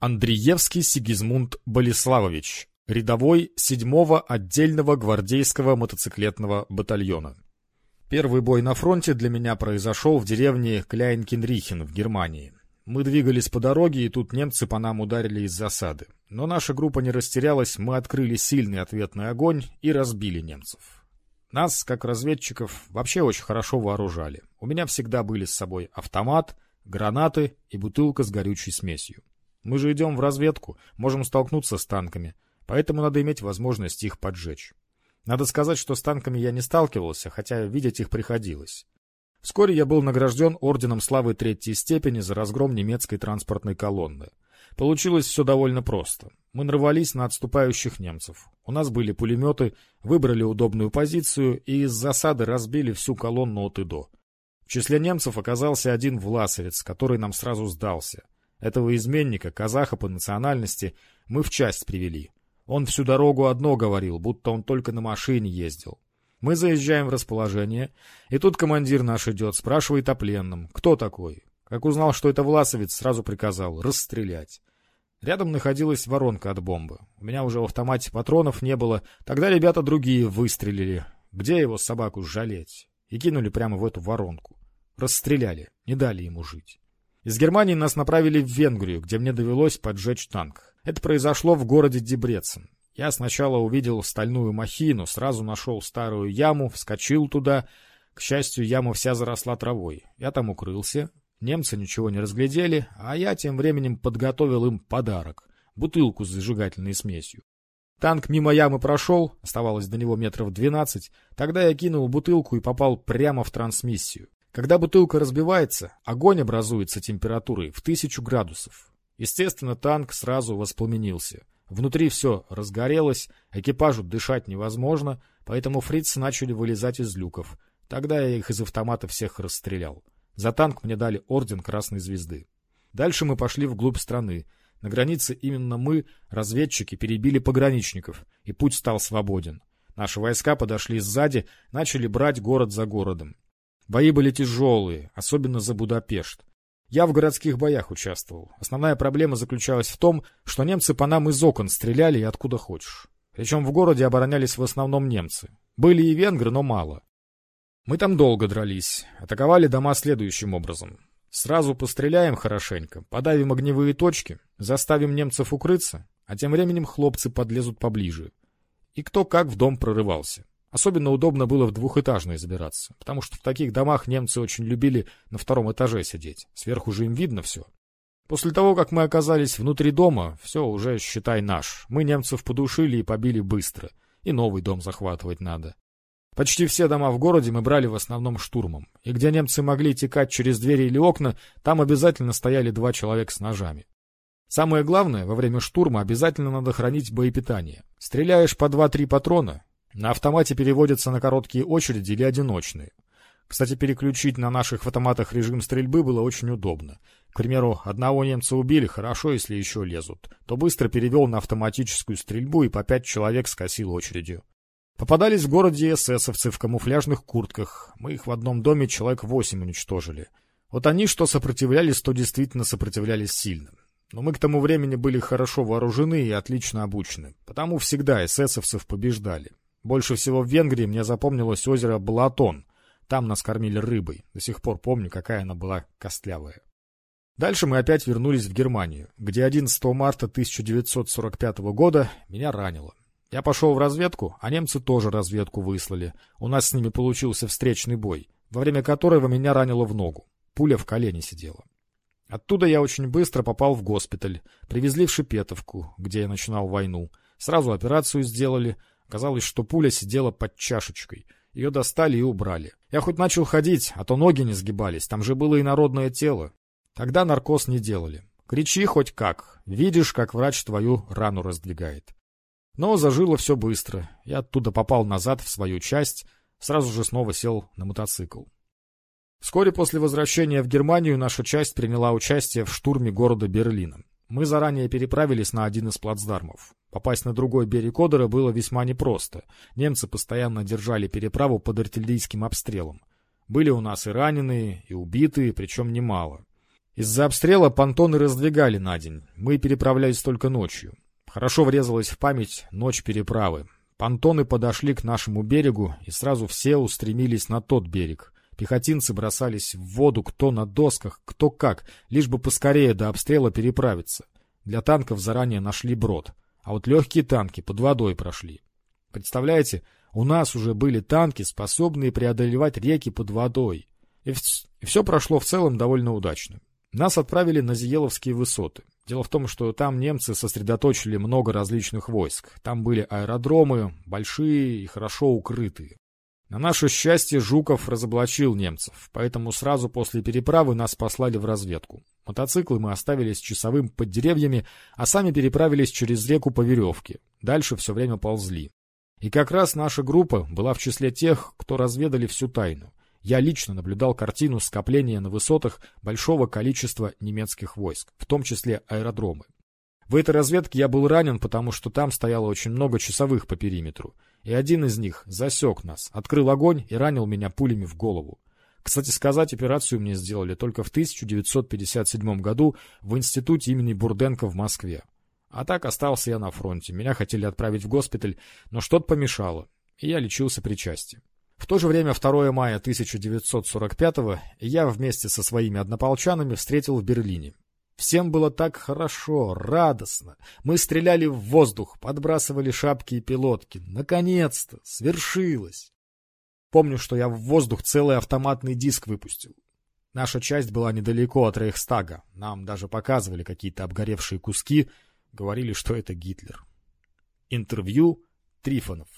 Андреевский Сигизмунд Болеславович, рядовой 7-го отдельного гвардейского мотоциклетного батальона. Первый бой на фронте для меня произошел в деревне Кляйнкенрихен в Германии. Мы двигались по дороге, и тут немцы по нам ударили из засады. Но наша группа не растерялась, мы открыли сильный ответный огонь и разбили немцев. Нас, как разведчиков, вообще очень хорошо вооружали. У меня всегда были с собой автомат, гранаты и бутылка с горючей смесью. Мы же идем в разведку, можем столкнуться с танками, поэтому надо иметь возможность их поджечь. Надо сказать, что с танками я не сталкивался, хотя видеть их приходилось. Вскоре я был награжден Орденом Славы Третьей степени за разгром немецкой транспортной колонны. Получилось все довольно просто. Мы нарвались на отступающих немцев. У нас были пулеметы, выбрали удобную позицию и из засады разбили всю колонну от и до. В числе немцев оказался один власовец, который нам сразу сдался — этого изменника, казаха по национальности, мы в часть привели. Он всю дорогу одно говорил, будто он только на машине ездил. Мы заезжаем в расположение, и тут командир наш идет, спрашивает о пленном. Кто такой? Как узнал, что это Власовец, сразу приказал расстрелять. Рядом находилась воронка от бомбы. У меня уже в автомате патронов не было. Тогда ребята другие выстрелили. Где его собаку жалеть? И кинули прямо в эту воронку. Расстреляли, не дали ему жить. Из Германии нас направили в Венгрию, где мне довелось поджечь танк. Это произошло в городе Дебрецен. Я сначала увидел стальную махину, сразу нашел старую яму, вскочил туда. К счастью, яма вся заросла травой. Я там укрылся. Немцы ничего не разглядели, а я тем временем подготовил им подарок — бутылку с зажигательной смесью. Танк мимо ямы прошел, оставалось до него метров двенадцать. Тогда я кинул бутылку и попал прямо в трансмиссию. Когда бутылка разбивается, огонь образуется температурой в тысячу градусов. Естественно, танк сразу воспламенился. Внутри все разгорелось, экипажу дышать невозможно, поэтому фрицы начали вылезать из люков. Тогда я их из автомата всех расстрелял. За танк мне дали орден Красной Звезды. Дальше мы пошли вглубь страны. На границе именно мы, разведчики, перебили пограничников, и путь стал свободен. Наши войска подошли сзади, начали брать город за городом. Бои были тяжелые, особенно за Будапешт. Я в городских боях участвовал. Основная проблема заключалась в том, что немцы по нам из окон стреляли и откуда хочешь. Причем в городе оборонялись в основном немцы. Были и венгры, но мало. Мы там долго дрались. Атаковали дома следующим образом. Сразу постреляем хорошенько, подавим огневые точки, заставим немцев укрыться, а тем временем хлопцы подлезут поближе. И кто как в дом прорывался. Особенно удобно было в двухэтажные забираться, потому что в таких домах немцы очень любили на втором этаже сидеть. Сверху же им видно все. После того, как мы оказались внутри дома, все уже, считай, наш. Мы немцев подушили и побили быстро. И новый дом захватывать надо. Почти все дома в городе мы брали в основном штурмом. И где немцы могли текать через двери или окна, там обязательно стояли два человека с ножами. Самое главное, во время штурма обязательно надо хранить боепитание. Стреляешь по 2-3 патрона, на автомате переводятся на короткие очереди или одиночные. Кстати, переключить на наших автоматах режим стрельбы было очень удобно. К примеру, одного немца убили, хорошо, если еще лезут. То быстро перевел на автоматическую стрельбу и по пять человек скосил очередью. Попадались в городе эсэсовцы в камуфляжных куртках. Мы их в одном доме человек восемь уничтожили. Вот они что сопротивлялись, то действительно сопротивлялись сильно. Но мы к тому времени были хорошо вооружены и отлично обучены. Потому всегда эсэсовцев побеждали. Больше всего в Венгрии мне запомнилось озеро Балатон. Там нас кормили рыбой. До сих пор помню, какая она была костлявая. Дальше мы опять вернулись в Германию, где 11 марта 1945 года меня ранило. Я пошел в разведку, а немцы тоже разведку выслали. У нас с ними получился встречный бой, во время которого меня ранило в ногу. Пуля в колене сидела. Оттуда я очень быстро попал в госпиталь. Привезли в Шипетовку, где я начинал войну. Сразу операцию сделали, Казалось, что пуля сидела под чашечкой. Ее достали и убрали. Я хоть начал ходить, а то ноги не сгибались, там же было и народное тело. Тогда наркоз не делали. Кричи хоть как, видишь, как врач твою рану раздвигает. Но зажило все быстро. Я оттуда попал назад в свою часть, сразу же снова сел на мотоцикл. Вскоре после возвращения в Германию наша часть приняла участие в штурме города Берлина. Мы заранее переправились на один из плацдармов. Попасть на другой берег Одера было весьма непросто. Немцы постоянно держали переправу под артиллерийским обстрелом. Были у нас и раненые, и убитые, причем немало. Из-за обстрела понтоны раздвигали на день. Мы переправлялись только ночью. Хорошо врезалась в память ночь переправы. Понтоны подошли к нашему берегу, и сразу все устремились на тот берег. Пехотинцы бросались в воду кто на досках, кто как, лишь бы поскорее до обстрела переправиться. Для танков заранее нашли брод, а вот легкие танки под водой прошли. Представляете, у нас уже были танки, способные преодолевать реки под водой. И, и все прошло в целом довольно удачно. Нас отправили на Зиеловские высоты. Дело в том, что там немцы сосредоточили много различных войск. Там были аэродромы, большие и хорошо укрытые. На наше счастье Жуков разоблачил немцев, поэтому сразу после переправы нас послали в разведку. Мотоциклы мы оставили с часовым под деревьями, а сами переправились через реку по веревке. Дальше все время ползли. И как раз наша группа была в числе тех, кто разведали всю тайну. Я лично наблюдал картину скопления на высотах большого количества немецких войск, в том числе аэродромы. В этой разведке я был ранен, потому что там стояло очень много часовых по периметру и один из них засек нас, открыл огонь и ранил меня пулями в голову. Кстати сказать, операцию мне сделали только в 1957 году в институте имени Бурденко в Москве. А так остался я на фронте. Меня хотели отправить в госпиталь, но что-то помешало, и я лечился при части. В то же время 2 мая 1945 я вместе со своими однополчанами встретил в Берлине. Всем было так хорошо, радостно. Мы стреляли в воздух, подбрасывали шапки и пилотки. Наконец-то! Свершилось! Помню, что я в воздух целый автоматный диск выпустил. Наша часть была недалеко от Рейхстага. Нам даже показывали какие-то обгоревшие куски, говорили, что это Гитлер. Интервью Трифонов